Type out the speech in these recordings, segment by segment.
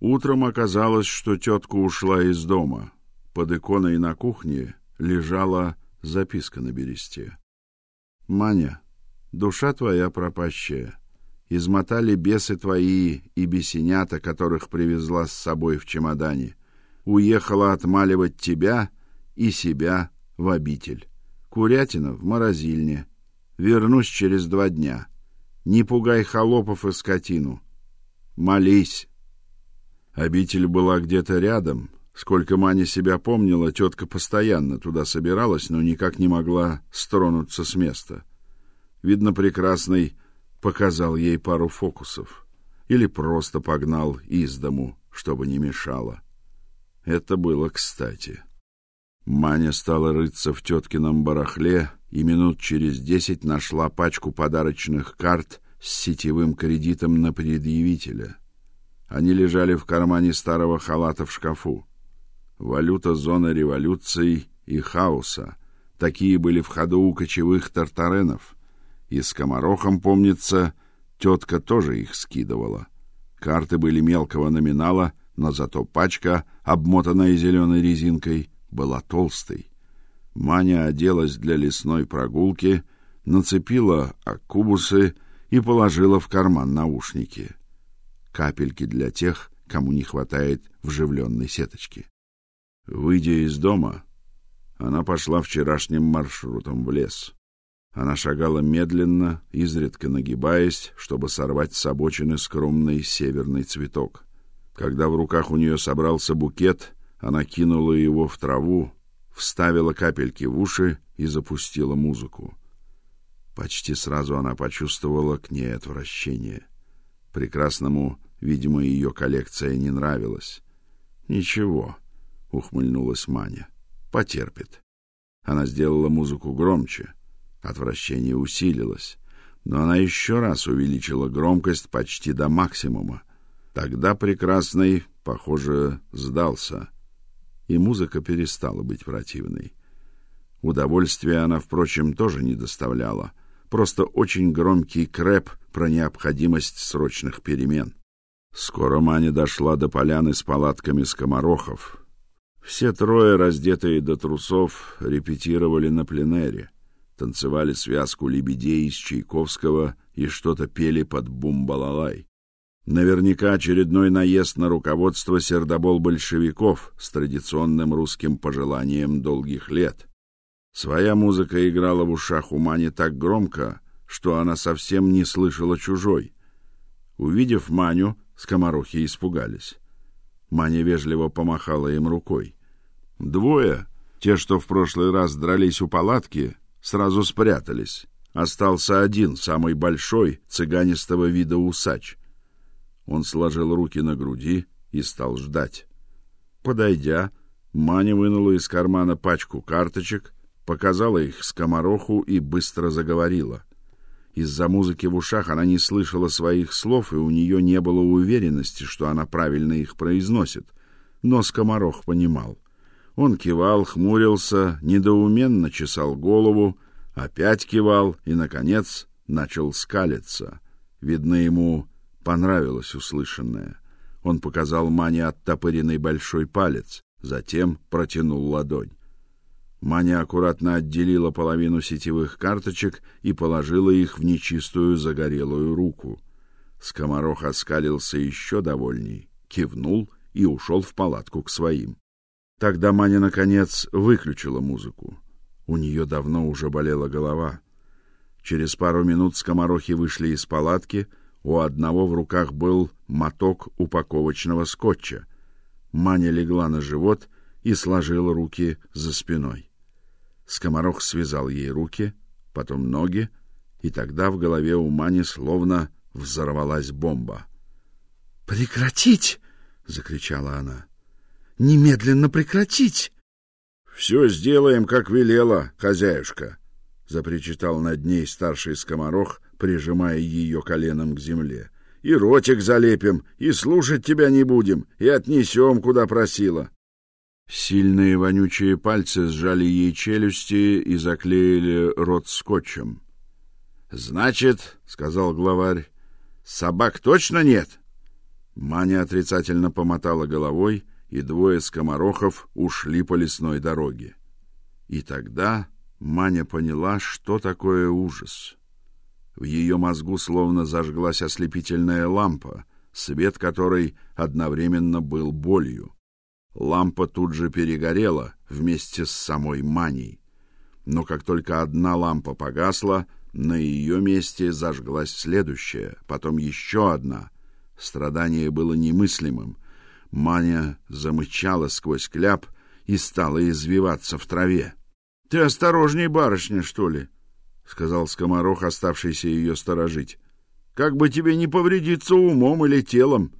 Утром оказалось, что тетка ушла из дома. Под иконой на кухне лежала записка на бересте. Маня, душа твоя пропащая, измотали бесы твои и бесенята, которых привезла с собой в чемодане. Уехала отмаливать тебя и себя в обитель. Курятина в морозильне. Вернусь через два дня. Не пугай холопов и скотину. Молись. Обитель была где-то рядом. Сколько Маня себя помнила, тетка постоянно туда собиралась, но никак не могла стронуться с места. Видно, прекрасный показал ей пару фокусов или просто погнал из дому, чтобы не мешало. Это было кстати. Маня стала рыться в теткином барахле и минут через десять нашла пачку подарочных карт с сетевым кредитом на предъявителя. Они лежали в кармане старого халата в шкафу. Валюта зоны революции и хаоса. Такие были в ходу у кочевых тартаренов. И с комарохом, помнится, тетка тоже их скидывала. Карты были мелкого номинала, но зато пачка, обмотанная зеленой резинкой, была толстой. Маня оделась для лесной прогулки, нацепила аккубусы и положила в карман наушники. Капельки для тех, кому не хватает вживленной сеточки. Выйдя из дома, она пошла вчерашним маршрутом в лес. Она шагала медленно, изредка нагибаясь, чтобы сорвать с обочины скромный северный цветок. Когда в руках у нее собрался букет, она кинула его в траву, вставила капельки в уши и запустила музыку. Почти сразу она почувствовала к ней отвращение. Прекрасному, видимо, ее коллекция не нравилась. Ничего, ухмыльнулась Маня. Потерпит. Она сделала музыку громче. Отвращение усилилось, но она еще раз увеличила громкость почти до максимума. Тогда прекрасный, похоже, сдался и музыка перестала быть противной. Удовольствия она, впрочем, тоже не доставляла, просто очень громкий крэп про необходимость срочных перемен. Скоро Маня дошла до поляны с палатками скоморохов. Все трое, раздетые до трусов, репетировали на пленэре, танцевали связку лебедей из Чайковского и что-то пели под бум-балалай. Наверняка очередной наезд на руководство сердобол большевиков с традиционным русским пожеланием долгих лет. Своя музыка играла в ушах у Мани так громко, что она совсем не слышала чужой. Увидев Маню, скоморохи испугались. Маня вежливо помахала им рукой. Двое, те, что в прошлый раз дрались у палатки, сразу спрятались. Остался один, самый большой, цыганистого вида усач — он сложил руки на груди и стал ждать. Подойдя, Маня вынула из кармана пачку карточек, показала их скомороху и быстро заговорила. Из-за музыки в ушах она не слышала своих слов, и у нее не было уверенности, что она правильно их произносит. Но скоморох понимал. Он кивал, хмурился, недоуменно чесал голову, опять кивал и наконец начал скалиться. Видно ему понравилось услышанное. Он показал Мане оттопыренный большой палец, затем протянул ладонь. Маня аккуратно отделила половину сетевых карточек и положила их в нечистую загорелую руку. Скоморох оскалился еще довольней, кивнул и ушел в палатку к своим. Тогда Маня наконец выключила музыку. У нее давно уже болела голова. Через пару минут скоморохи вышли из палатки, у одного в руках был моток упаковочного скотча. Маня легла на живот и сложила руки за спиной. Скоморох связал ей руки, потом ноги, и тогда в голове у Мани словно взорвалась бомба. "Прекратить!" закричала она. "Немедленно прекратить!" Все сделаем, как велела хозяюшка, запричитал над ней старший скоморох прижимая ее коленом к земле. И ротик залепим, и слушать тебя не будем, и отнесем, куда просила. Сильные вонючие пальцы сжали ей челюсти и заклеили рот скотчем. Значит, сказал главарь, собак точно нет. Маня отрицательно помотала головой, и двое скоморохов ушли по лесной дороге. И тогда Маня поняла, что такое ужас. В ее мозгу словно зажглась ослепительная лампа, свет которой одновременно был болью. Лампа тут же перегорела вместе с самой Маней. Но как только одна лампа погасла, на ее месте зажглась следующая, потом еще одна. Страдание было немыслимым. Маня замычала сквозь кляп и стала извиваться в траве. — Ты осторожней, барышня, что ли? — сказал скоморох, оставшийся ее сторожить. — Как бы тебе не повредиться умом или телом.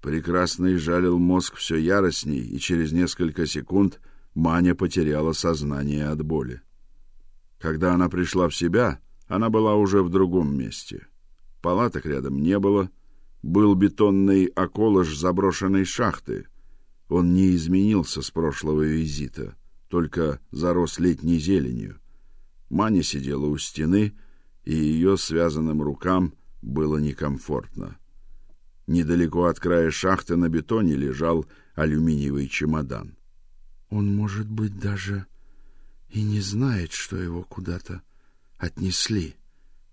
Прекрасный жалил мозг все яростней, и через несколько секунд Маня потеряла сознание от боли. Когда она пришла в себя, она была уже в другом месте. Палаток рядом не было, был бетонный околыш заброшенной шахты. Он не изменился с прошлого визита, только зарос летней зеленью. Маня сидела у стены, и ее связанным рукам было некомфортно. Недалеко от края шахты на бетоне лежал алюминиевый чемодан. Он, может быть, даже и не знает, что его куда-то отнесли,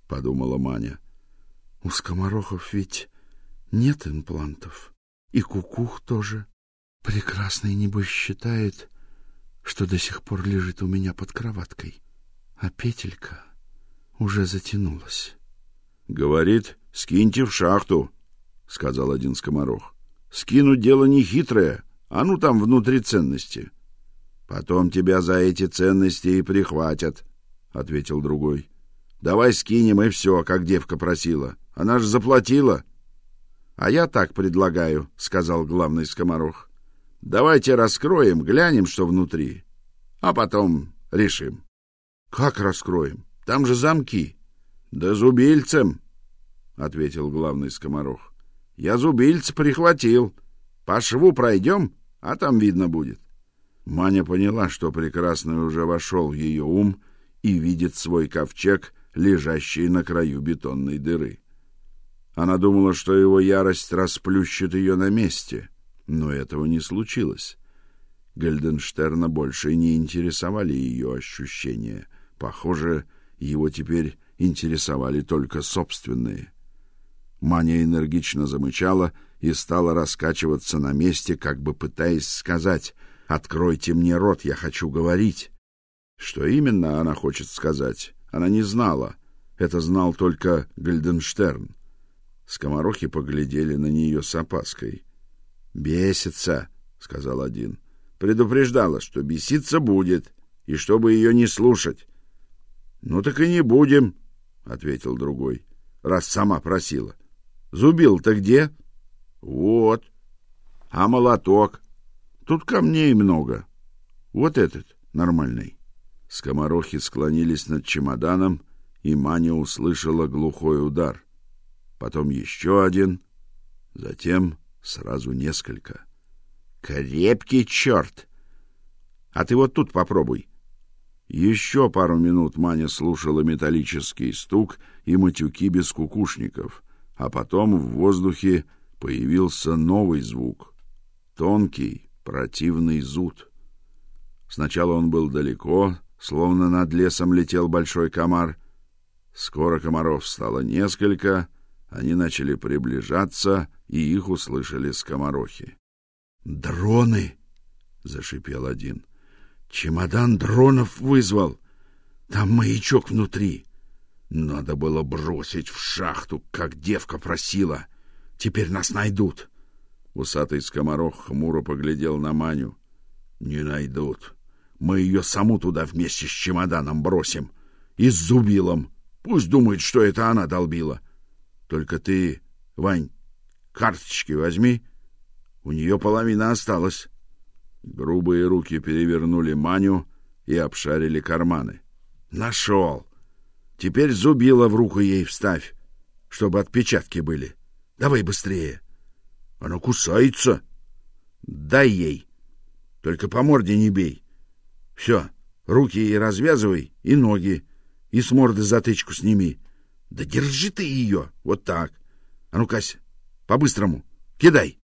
подумала Маня. У скоморохов ведь нет имплантов, и кукух тоже. Прекрасный небось считает, что до сих пор лежит у меня под кроваткой, а петелька уже затянулась. Говорит, скиньте в шахту, сказал один скоморох. Скинуть дело не хитрое, а ну там внутри ценности. Потом тебя за эти ценности и прихватят, ответил другой. Давай скинем и все, как девка просила. Она же заплатила. А я так предлагаю, сказал главный скоморох. Давайте раскроем, глянем, что внутри, а потом решим. Как раскроем? Там же замки. Да зубильцем, ответил главный скоморох. Я зубильц прихватил. По шву пройдем, а там видно будет. Маня поняла, что прекрасный уже вошел в ее ум и видит свой ковчег, лежащий на краю бетонной дыры. Она думала, что его ярость расплющит ее на месте, но этого не случилось. Гельденштерна больше не интересовали ее ощущения. Похоже, его теперь интересовали только собственные. Маня энергично замычала и стала раскачиваться на месте, как бы пытаясь сказать Откройте мне рот, я хочу говорить. Что именно она хочет сказать, она не знала. Это знал только Гальденштерн. Скоморохи поглядели на нее с опаской. "Бесится", сказал один. "Предупреждала, что беситься будет, и чтобы ее не слушать". "Ну так и не будем", ответил другой. "Раз сама просила. Зубил-то где?" "Вот. А молоток?" Тут камней много. Вот этот нормальный. Скоморохи склонились над чемоданом, и Маня услышала глухой удар. Потом еще один, затем сразу несколько. Крепкий черт! А ты вот тут попробуй. Еще пару минут Маня слушала металлический стук и матюки без кукушников, а потом в воздухе появился новый звук, тонкий, противный зуд. Сначала он был далеко, словно над лесом летел большой комар. Скоро комаров стало несколько, они начали приближаться, и их услышали скоморохи. "Дроны!" зашипел один. "Чемодан дронов вызвал. Там маячок внутри. Надо было бросить в шахту, как девка просила. Теперь нас найдут". Усатый скоморох хмуро поглядел на Маню. Не найдут. Мы ее саму туда вместе с чемоданом бросим и с зубилом. Пусть думает, что это она долбила. Только ты, Вань, карточки возьми. У нее половина осталась. Грубые руки перевернули Маню и обшарили карманы. Нашел. Теперь зубило в руку ей вставь, чтобы отпечатки были. Давай быстрее. Она кусается. Дай ей. Только по морде не бей. Все, руки ей развязывай и ноги, и с морды затычку сними. Да держи ты ее, вот так. А ну, Кася, по-быстрому, Кидай!»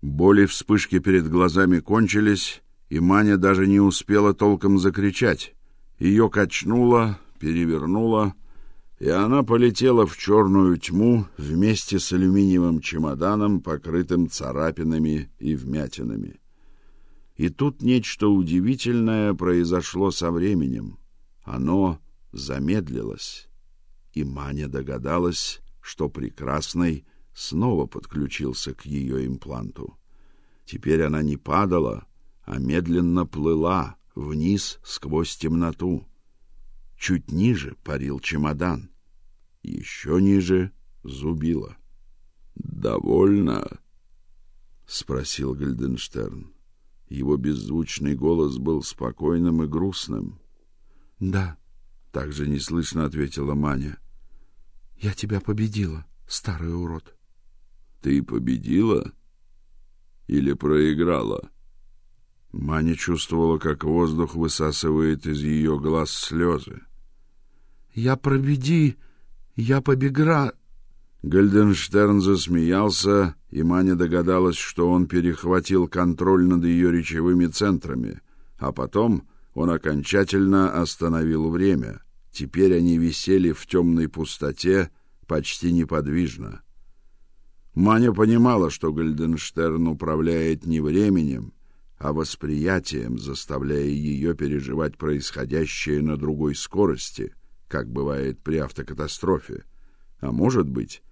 Боли вспышки перед глазами кончились, и Маня даже не успела толком закричать. Ее качнуло, перевернуло, и она полетела в черную тьму вместе с алюминиевым чемоданом, покрытым царапинами и вмятинами. И тут нечто удивительное произошло со временем. Оно замедлилось, и Маня догадалась, что прекрасный снова подключился к ее импланту. Теперь она не падала, а медленно плыла вниз сквозь темноту. Чуть ниже парил чемодан. Еще ниже зубило. «Довольно?» — спросил Гальденштерн. Его беззвучный голос был спокойным и грустным. «Да», — также неслышно ответила Маня. «Я тебя победила, старый урод». «Ты победила или проиграла?» Маня чувствовала, как воздух высасывает из ее глаз слезы. «Я победи, я побегра...» Гальденштерн засмеялся, и Маня догадалась, что он перехватил контроль над ее речевыми центрами, а потом он окончательно остановил время. Теперь они висели в темной пустоте, почти неподвижно. Маня понимала, что Гальденштерн управляет не временем, а восприятием, заставляя ее переживать происходящее на другой скорости, как бывает при автокатастрофе. А может быть,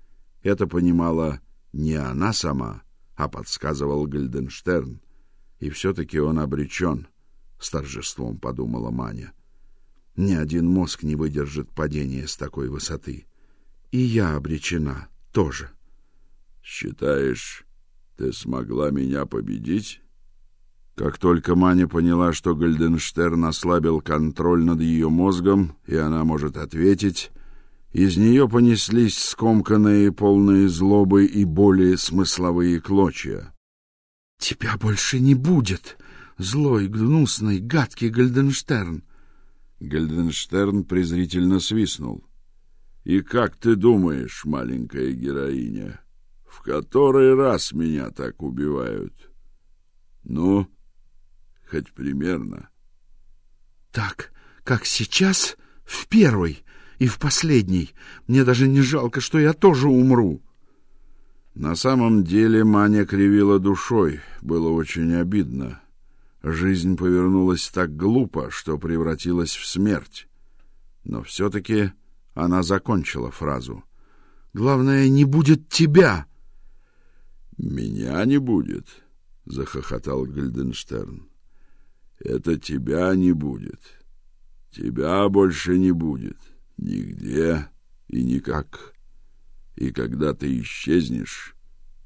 это понимала не она сама, а подсказывал Гальденштерн, и все таки он обречен, с торжеством подумала Маня. Ни один мозг не выдержит падения с такой высоты. И я обречена тоже. Считаешь, ты смогла меня победить? Как только Маня поняла, что Гальденштерн ослабил контроль над ее мозгом, и она может ответить, из нее понеслись скомканные, полные злобы и боли смысловые клочья. «Тебя больше не будет, злой, гнусный, гадкий Гальденштерн!» Гальденштерн презрительно свистнул. «И как ты думаешь, маленькая героиня, в который раз меня так убивают? Ну, хоть примерно. Так, как сейчас, в первый и в последний. Мне даже не жалко, что я тоже умру. На самом деле Маня кривила душой, было очень обидно. Жизнь повернулась так глупо, что превратилась в смерть. Но все таки она закончила фразу. Главное, не будет тебя. Меня не будет, захохотал Гильденштерн. Это тебя не будет. Тебя больше не будет нигде и никак. И когда ты исчезнешь,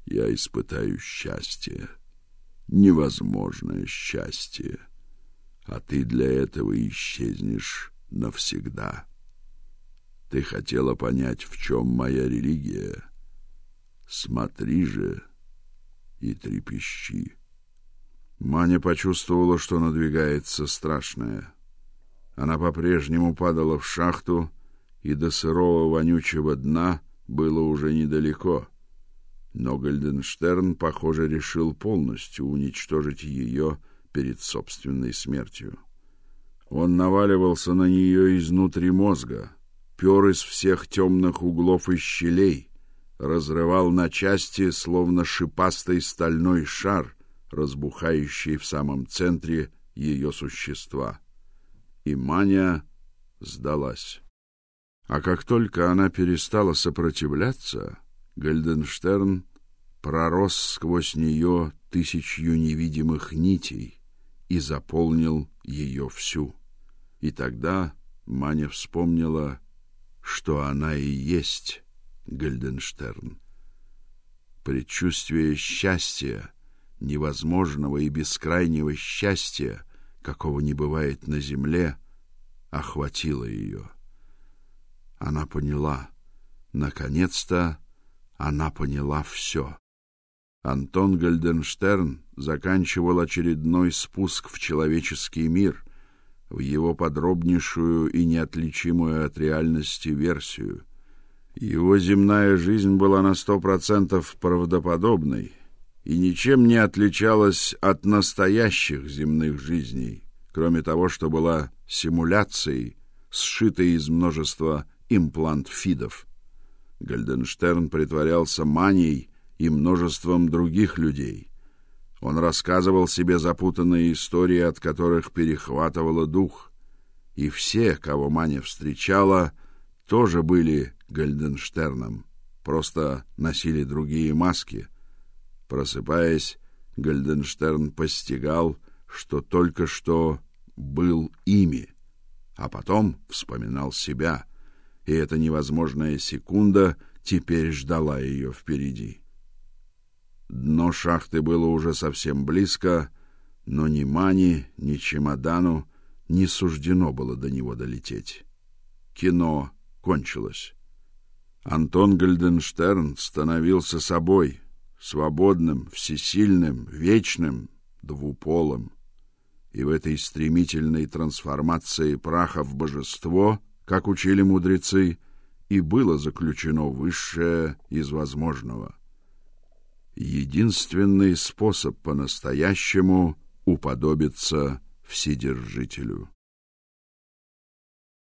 я испытаю счастье, невозможное счастье, а ты для этого исчезнешь навсегда. Ты хотела понять, в чем моя религия. Смотри же и трепещи. Маня почувствовала, что надвигается страшное. Она по-прежнему падала в шахту, и до сырого вонючего дна было уже недалеко. Но Гальденштерн, похоже, решил полностью уничтожить ее перед собственной смертью. Он наваливался на нее изнутри мозга, пер из всех темных углов и щелей, разрывал на части, словно шипастый стальной шар — разбухающей в самом центре ее существа. И Маня сдалась. А как только она перестала сопротивляться, Гальденштерн пророс сквозь нее тысячью невидимых нитей и заполнил ее всю. И тогда Маня вспомнила, что она и есть Гальденштерн. Предчувствие счастья невозможного и бескрайнего счастья, какого не бывает на земле, охватило ее. Она поняла, наконец-то она поняла все. Антон Гальденштерн заканчивал очередной спуск в человеческий мир, в его подробнейшую и неотличимую от реальности версию. Его земная жизнь была на сто процентов правдоподобной — и ничем не отличалась от настоящих земных жизней, кроме того, что была симуляцией, сшитой из множества имплант-фидов. Гальденштерн притворялся манией и множеством других людей. Он рассказывал себе запутанные истории, от которых перехватывало дух. И все, кого Маня встречала, тоже были Гальденштерном, просто носили другие маски. Просыпаясь, Гальденштерн постигал, что только что был ими, а потом вспоминал себя, и эта невозможная секунда теперь ждала ее впереди. Дно шахты было уже совсем близко, но ни Мани, ни чемодану не суждено было до него долететь. Кино кончилось. Антон Гальденштерн становился собой, свободным, всесильным, вечным, двуполым. И в этой стремительной трансформации праха в божество, как учили мудрецы, и было заключено высшее из возможного единственный способ по-настоящему уподобиться Вседержителю.